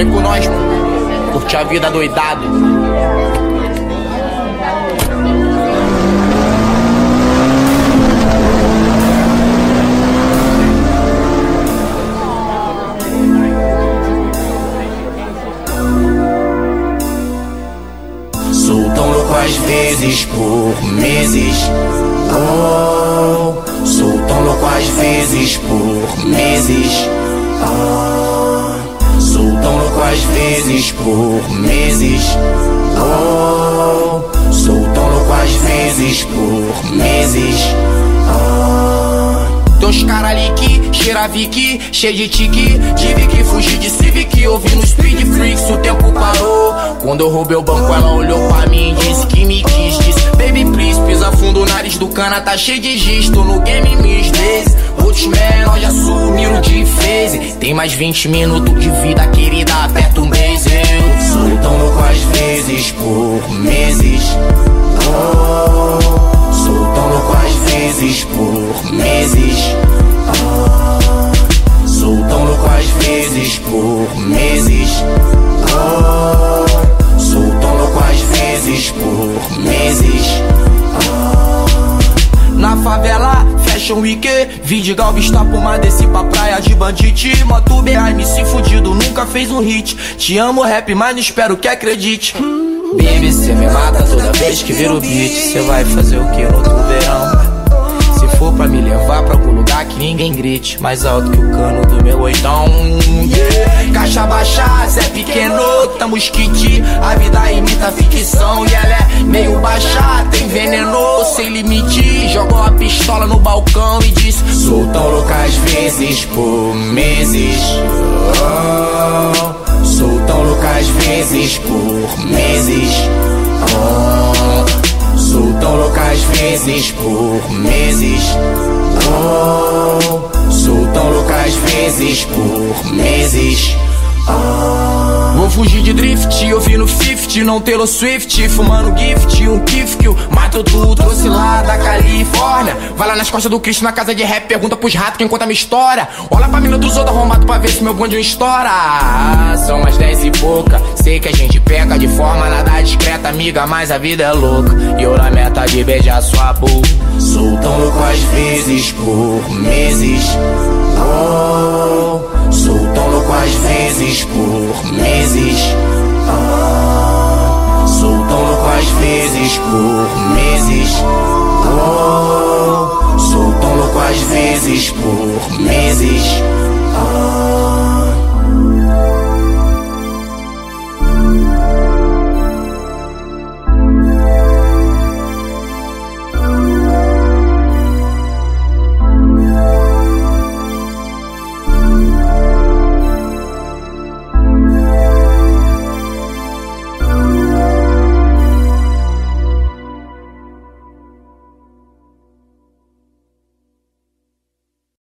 Vem com nós, curte a vida doidado. Sou tão louco às vezes por meses. Oh, sou tão louco às vezes por meses. Por meses. Oh, sou tão louco às vezes por meses. Oh, Tem uns cara ali que cheira Vicky, cheio de tique. Tive que fugir de Civic, ouvindo Speed Freaks, o tempo parou. Quando eu roubei o banco, ela olhou pra mim e disse que me quis. Disse, baby, please, pisa fundo, o nariz do cana tá cheio de giz. Tô no game mis vezes. Outros menores já sumiram de phase. Tem mais 20 minutos de vida, querida, aperta um beijo. Por meses. Oh, sou tão louco às vezes por meses. Oh, sou tão louco às vezes por meses. Oh, sou tão louco às vezes por meses. Na favela, Fashion Week Vidigal, vista puma, desci pra praia de bandite Moto BMC fudido, nunca fez um hit Te amo rap, mas não espero que acredite Baby, cê me mata toda vez que vira o beat Cê vai fazer o que no outro verão? Se for pra me levar pra algum lugar que ninguém grite Mais alto que o cano do meu oitão. Caixa baixa, Zé pequeno, tamo kit A vida imita ficção e ela é meio baixa Tem veneno, sem limite Jogou a pistola no balcão e disse Sou tão louco às vezes por meses. Oh, sou às vezes por meses. Oh, sou tão louco às vezes por meses. Oh, Fugir de drift, ouvindo 50, não Taylor Swift Fumando gift, um kiff que mato tu trouxe lá da Califórnia. Vai lá nas costas do Cristo na casa de rap, pergunta pros ratos quem conta minha história. Olha pra mina dos outros arrombados pra ver se meu bonde não estoura. Ah, São umas dez e pouca, sei que a gente peca de forma nada discreta Amiga, mas a vida é louca. E eu na meta de beijar sua boca Sou tão louco às vezes por meses. Oh, vezes por meses. Louco às vezes por meses. Louco às vezes por